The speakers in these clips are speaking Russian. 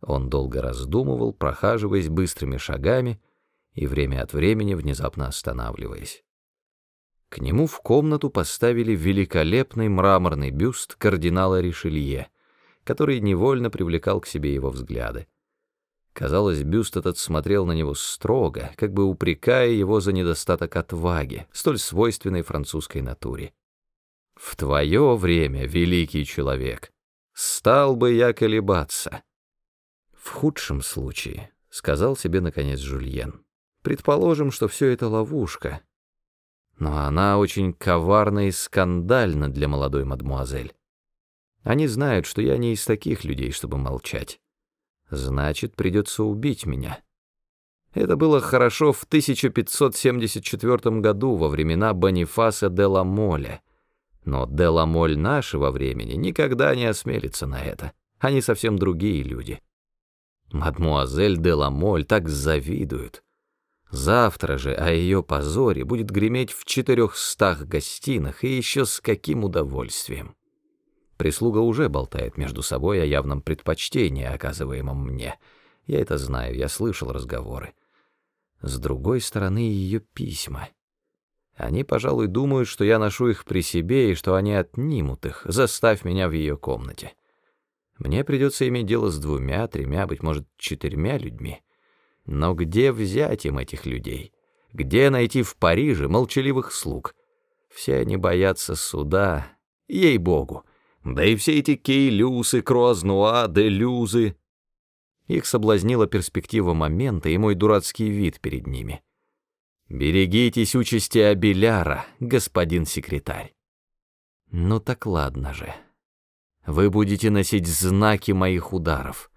Он долго раздумывал, прохаживаясь быстрыми шагами и время от времени внезапно останавливаясь. К нему в комнату поставили великолепный мраморный бюст кардинала Ришелье, который невольно привлекал к себе его взгляды. Казалось, бюст этот смотрел на него строго, как бы упрекая его за недостаток отваги, столь свойственной французской натуре. «В твое время, великий человек, стал бы я колебаться». «В худшем случае», — сказал себе наконец Жульен, — «предположим, что все это ловушка, но она очень коварна и скандальна для молодой мадмуазель. Они знают, что я не из таких людей, чтобы молчать. Значит, придется убить меня. Это было хорошо в 1574 году, во времена Бонифаса де ла Моле. Но де ла Моль нашего времени никогда не осмелится на это. Они совсем другие люди. Мадмуазель де ла Моль так завидуют. Завтра же о ее позоре будет греметь в четырехстах гостинах, и еще с каким удовольствием. Прислуга уже болтает между собой о явном предпочтении, оказываемом мне. Я это знаю, я слышал разговоры. С другой стороны, ее письма. Они, пожалуй, думают, что я ношу их при себе и что они отнимут их, заставь меня в ее комнате. Мне придется иметь дело с двумя, тремя, быть может, четырьмя людьми. Но где взять им этих людей? Где найти в Париже молчаливых слуг? Все они боятся суда, ей-богу. Да и все эти кейлюсы, круазнуа, делюзы. Их соблазнила перспектива момента и мой дурацкий вид перед ними. Берегитесь участи Абеляра, господин секретарь. Ну так ладно же. Вы будете носить знаки моих ударов.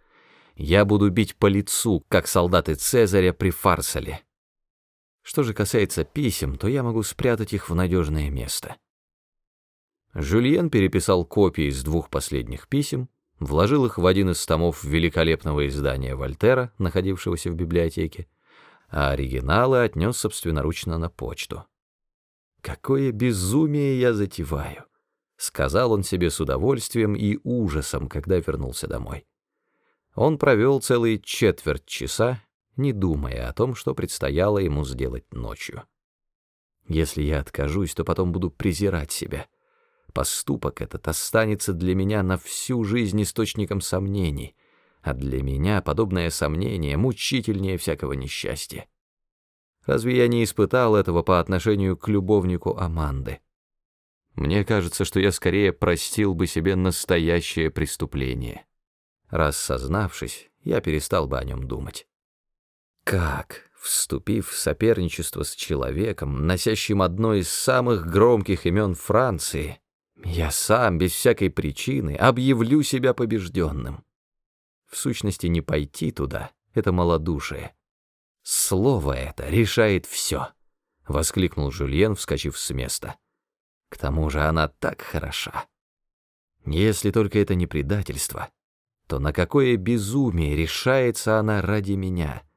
Я буду бить по лицу, как солдаты Цезаря при Фарсале. Что же касается писем, то я могу спрятать их в надежное место. Жюльен переписал копии из двух последних писем, вложил их в один из томов великолепного издания Вольтера, находившегося в библиотеке, а оригиналы отнес собственноручно на почту. «Какое безумие я затеваю!» — сказал он себе с удовольствием и ужасом, когда вернулся домой. Он провел целые четверть часа, не думая о том, что предстояло ему сделать ночью. «Если я откажусь, то потом буду презирать себя», Поступок этот останется для меня на всю жизнь источником сомнений, а для меня подобное сомнение мучительнее всякого несчастья. Разве я не испытал этого по отношению к любовнику Аманды? Мне кажется, что я скорее простил бы себе настоящее преступление. Раз сознавшись, я перестал бы о нем думать. Как, вступив в соперничество с человеком, носящим одно из самых громких имен Франции, я сам, без всякой причины, объявлю себя побежденным. В сущности, не пойти туда — это малодушие. Слово это решает все, — воскликнул Жюльен, вскочив с места. К тому же она так хороша. Если только это не предательство, то на какое безумие решается она ради меня —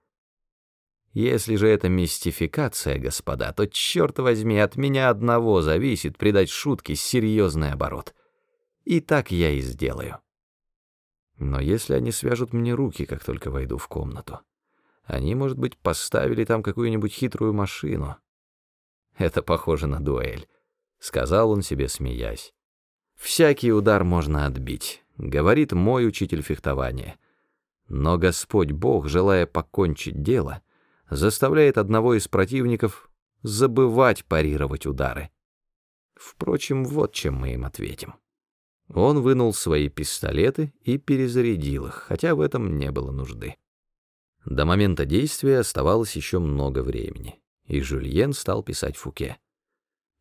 если же это мистификация, господа, то, черт возьми, от меня одного зависит придать шутке серьезный оборот. И так я и сделаю. Но если они свяжут мне руки, как только войду в комнату, они, может быть, поставили там какую-нибудь хитрую машину. Это похоже на дуэль, — сказал он себе, смеясь. Всякий удар можно отбить, — говорит мой учитель фехтования. Но Господь Бог, желая покончить дело, — заставляет одного из противников забывать парировать удары. Впрочем, вот чем мы им ответим. Он вынул свои пистолеты и перезарядил их, хотя в этом не было нужды. До момента действия оставалось еще много времени, и Жюльен стал писать Фуке.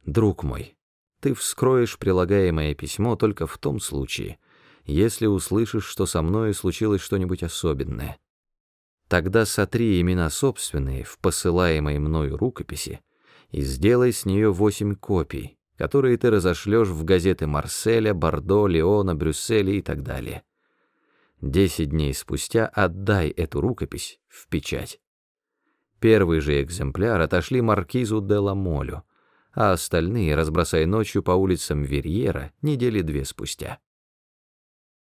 «Друг мой, ты вскроешь прилагаемое письмо только в том случае, если услышишь, что со мной случилось что-нибудь особенное. Тогда сотри имена собственные в посылаемой мною рукописи и сделай с нее восемь копий, которые ты разошлешь в газеты Марселя, Бордо, Леона, Брюсселя и так далее. Десять дней спустя отдай эту рукопись в печать. Первый же экземпляр отошли маркизу де Ламолю, а остальные разбросай ночью по улицам Верьера недели две спустя.